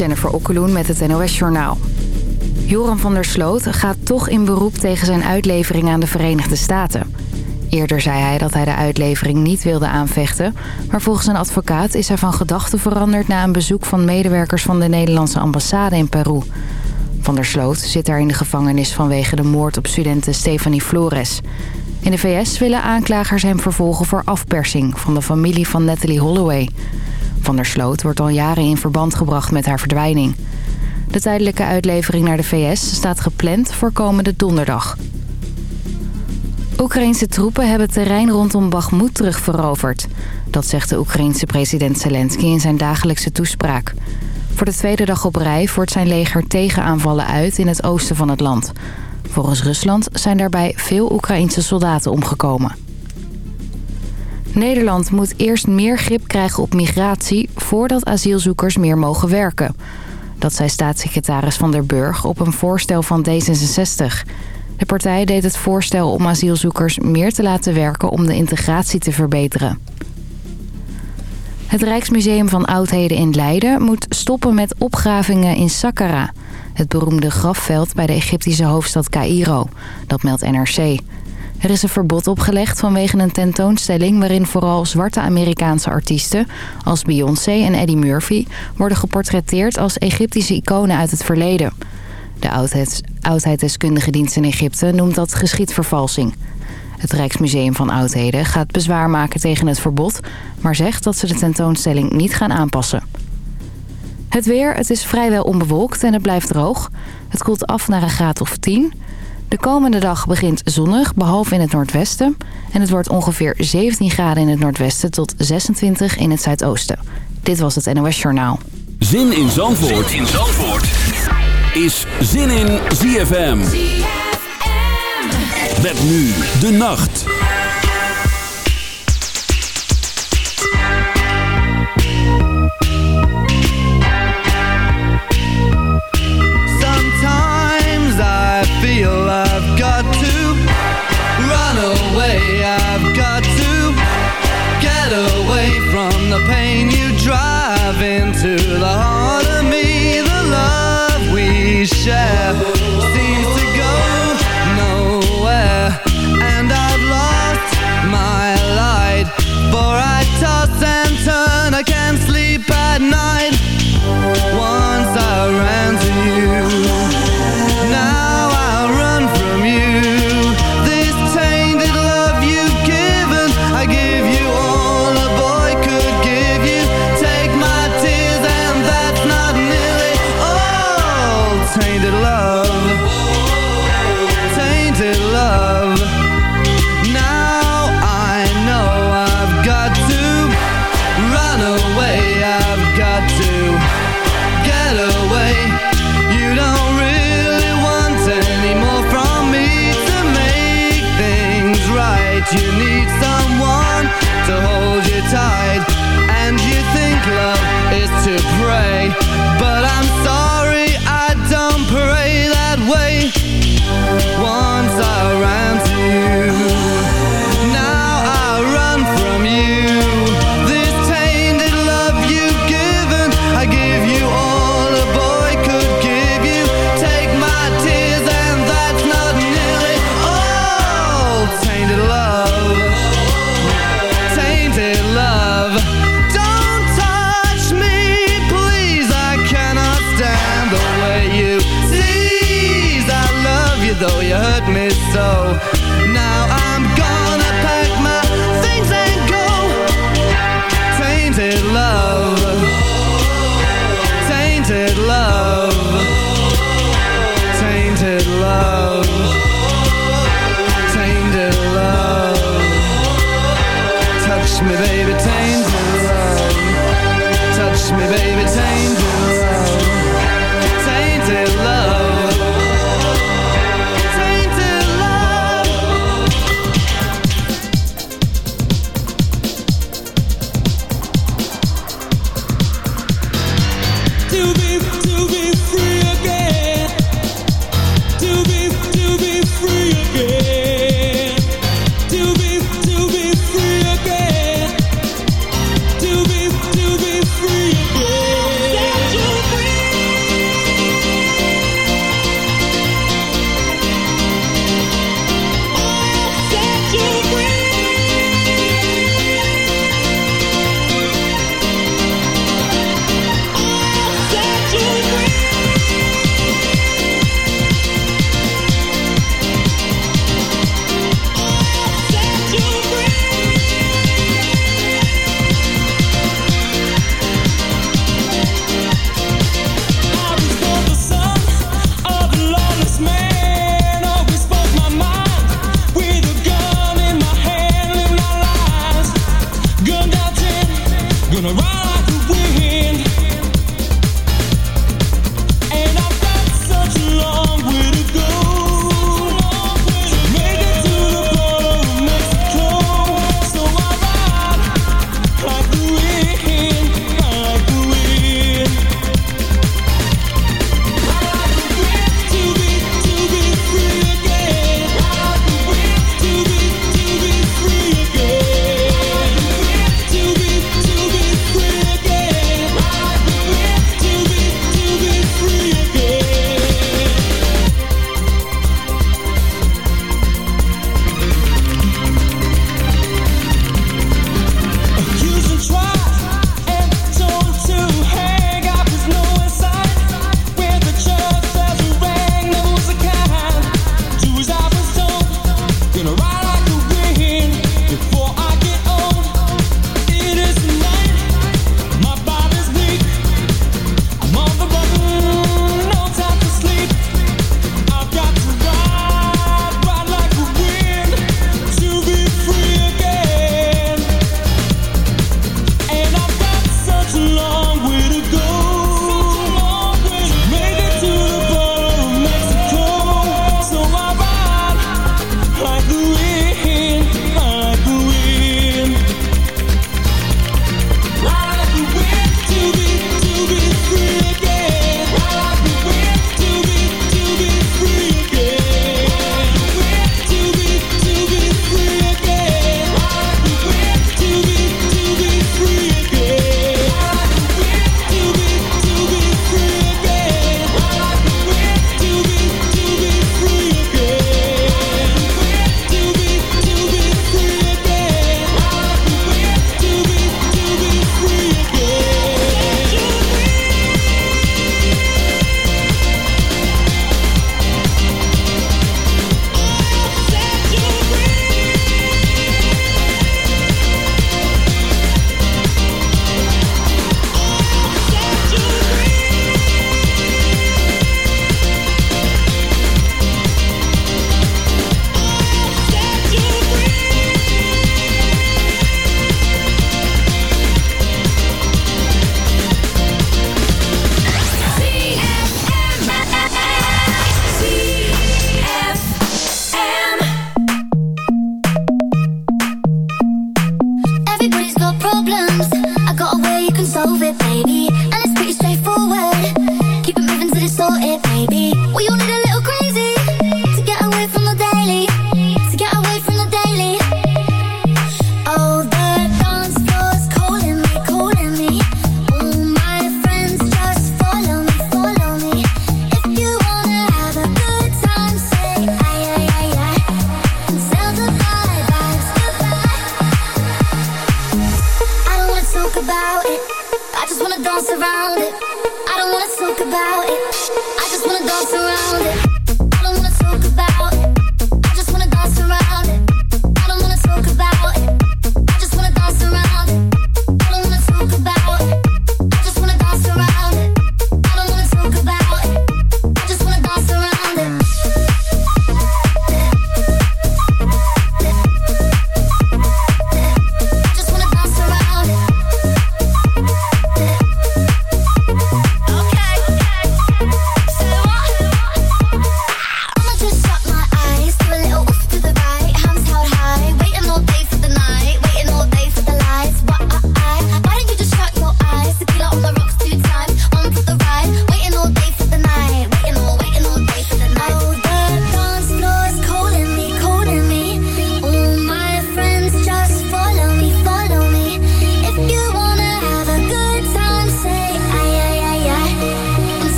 Jennifer Okkeloen met het NOS Journaal. Joram van der Sloot gaat toch in beroep tegen zijn uitlevering aan de Verenigde Staten. Eerder zei hij dat hij de uitlevering niet wilde aanvechten... maar volgens een advocaat is hij van gedachten veranderd... na een bezoek van medewerkers van de Nederlandse ambassade in Peru. Van der Sloot zit daar in de gevangenis vanwege de moord op studente Stephanie Flores. In de VS willen aanklagers hem vervolgen voor afpersing... van de familie van Natalie Holloway... Van der Sloot wordt al jaren in verband gebracht met haar verdwijning. De tijdelijke uitlevering naar de VS staat gepland voor komende donderdag. Oekraïnse troepen hebben terrein rondom Bakhmut terugveroverd. Dat zegt de Oekraïense president Zelensky in zijn dagelijkse toespraak. Voor de tweede dag op rij voert zijn leger tegenaanvallen uit in het oosten van het land. Volgens Rusland zijn daarbij veel Oekraïense soldaten omgekomen. Nederland moet eerst meer grip krijgen op migratie... voordat asielzoekers meer mogen werken. Dat zei staatssecretaris Van der Burg op een voorstel van D66. De partij deed het voorstel om asielzoekers meer te laten werken... om de integratie te verbeteren. Het Rijksmuseum van Oudheden in Leiden moet stoppen met opgravingen in Saqqara... het beroemde grafveld bij de Egyptische hoofdstad Cairo. Dat meldt NRC. Er is een verbod opgelegd vanwege een tentoonstelling... waarin vooral zwarte Amerikaanse artiesten... als Beyoncé en Eddie Murphy... worden geportretteerd als Egyptische iconen uit het verleden. De oudheids oudheidsdeskundige dienst in Egypte noemt dat geschiedvervalsing. Het Rijksmuseum van Oudheden gaat bezwaar maken tegen het verbod... maar zegt dat ze de tentoonstelling niet gaan aanpassen. Het weer, het is vrijwel onbewolkt en het blijft droog. Het koelt af naar een graad of 10... De komende dag begint zonnig, behalve in het noordwesten. En het wordt ongeveer 17 graden in het noordwesten tot 26 in het zuidoosten. Dit was het NOS Journaal. Zin in Zandvoort, zin in Zandvoort. is Zin in ZFM. ZFM. Met nu de nacht.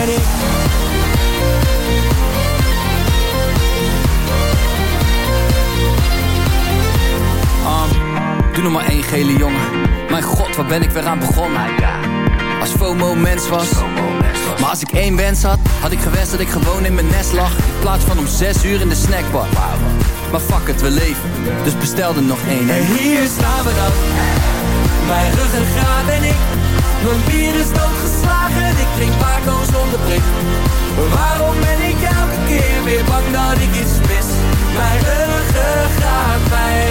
panic um, Doe nog maar één gele jongen. Mijn god, waar ben ik weer aan begonnen. Nou als FOMO mens was. Maar als ik één wens had, had ik gewenst dat ik gewoon in mijn nest lag. In plaats van om zes uur in de snackbar. Maar fuck het, we leven, dus bestelde nog één En hier staan we dan. Mijn rug en ik. Mijn bier is doodgeslagen. Ik drink Paco zonder prik. Waarom ben ik elke keer weer bang dat ik iets mis? Mijn ruggengraat, mijn.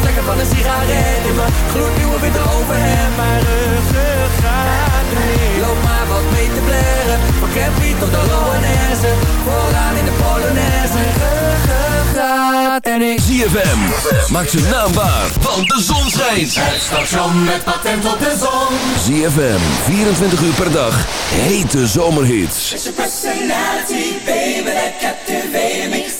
Brandvlekken van een sigaret in mijn gloednieuwe witte overhemd. Mijn ruggengraat remix. Loop maar wat mee te blaren. Van Campy tot de Loanesse. Vooraan in de Polonaise. Ruggengraat en ik. ZFM. Maak zijn naam waar, want de zon schijnt. Het station met patent op de zon. ZFM, 24 uur per dag. Hete zomerhits. It's your personality, baby, that captivated me.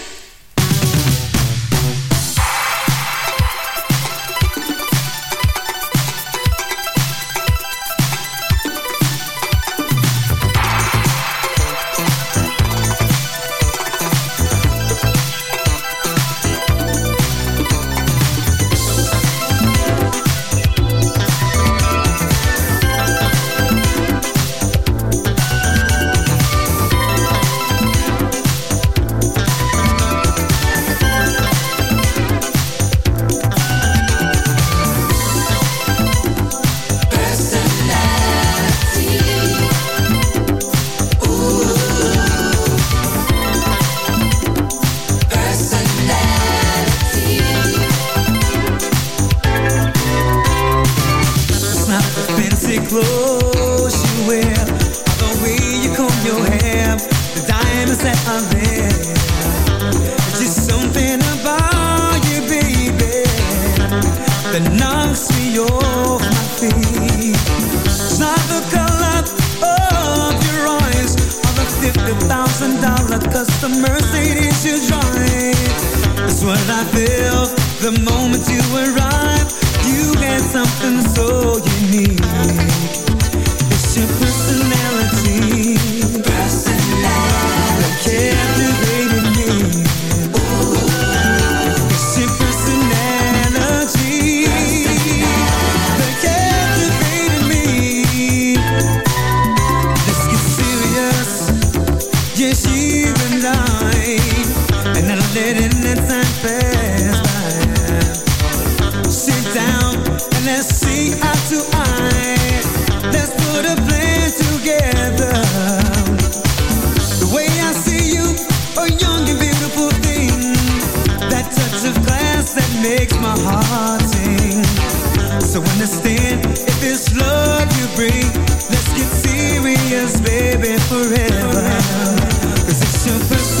Love let's get serious, baby, forever. 'Cause it's your personality.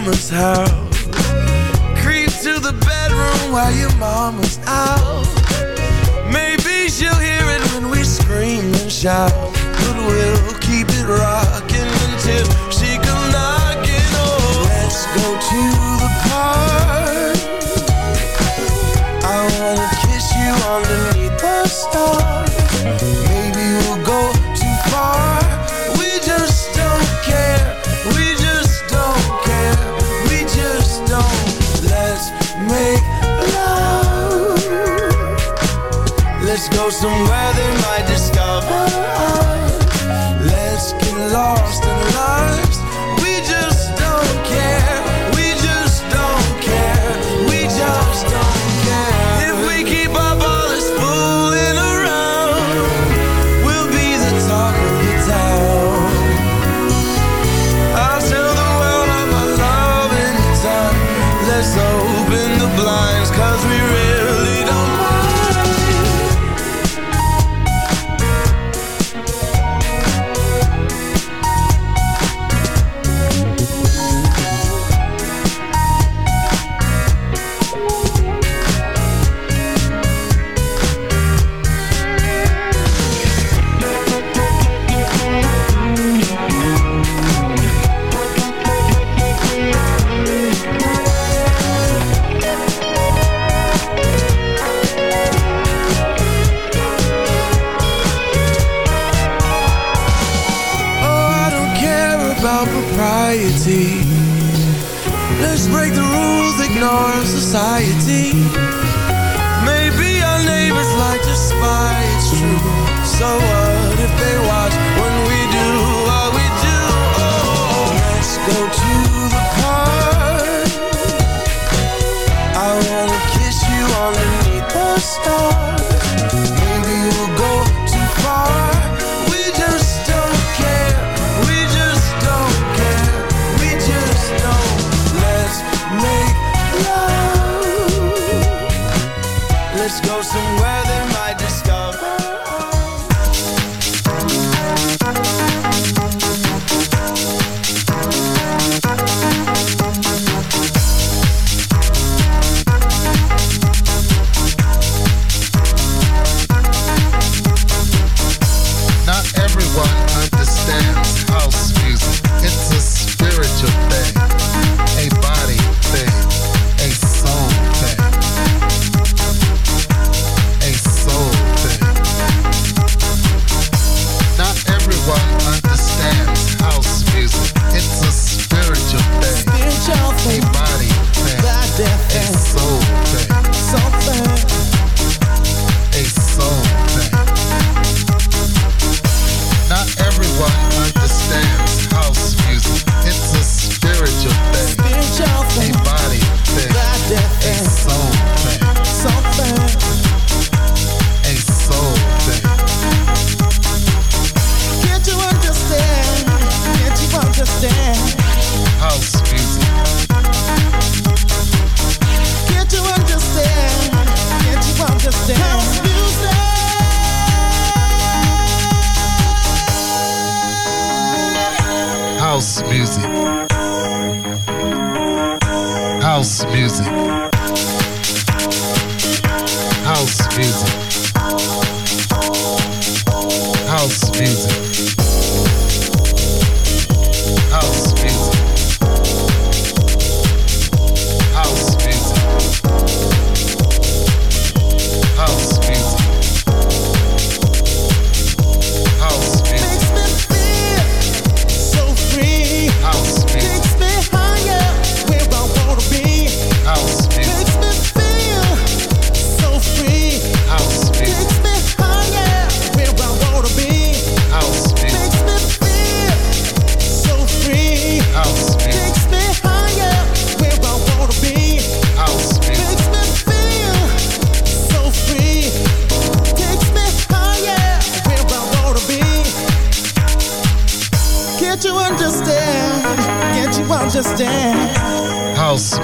mama's house. Creep to the bedroom while your mama's out. Maybe she'll hear it when we scream and shout. But we'll keep it rocking until she comes knocking. Oh, let's go to the park. I wanna kiss you underneath the stars.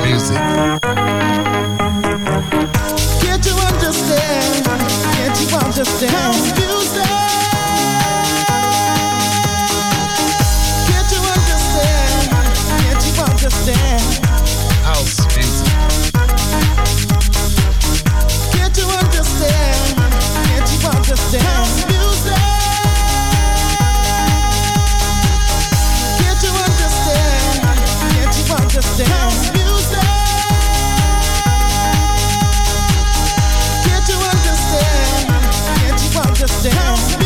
music. Can't you understand? Can't you understand? down.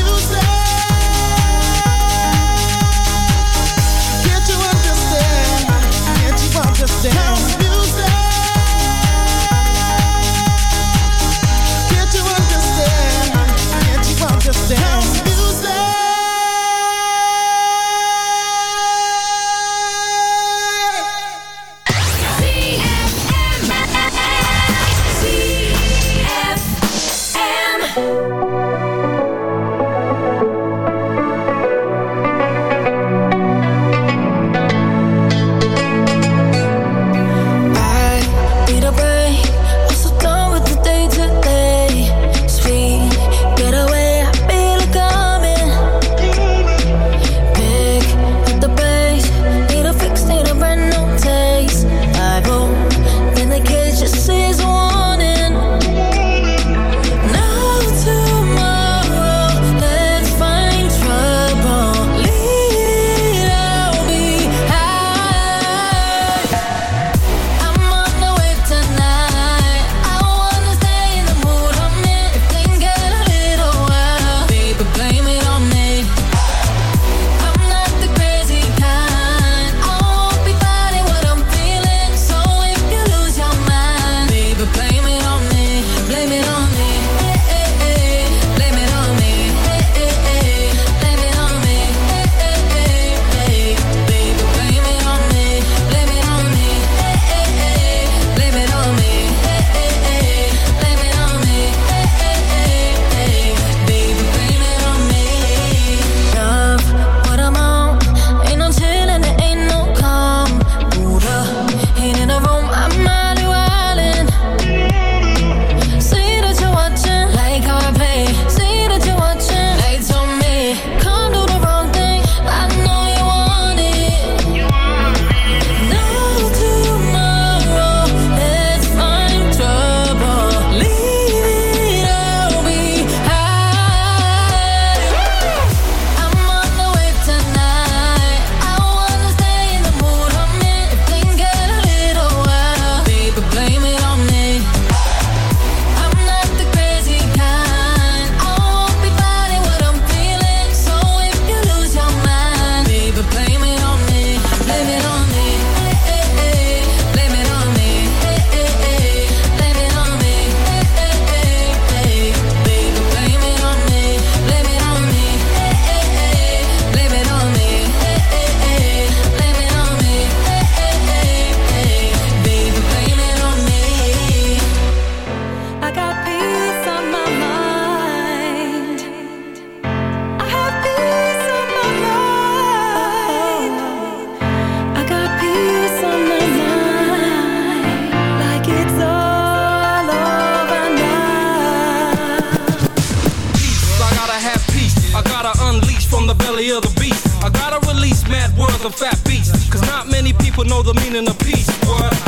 belly of the beast. I gotta release mad words of fat beats. Cause not many people know the meaning of peace. What?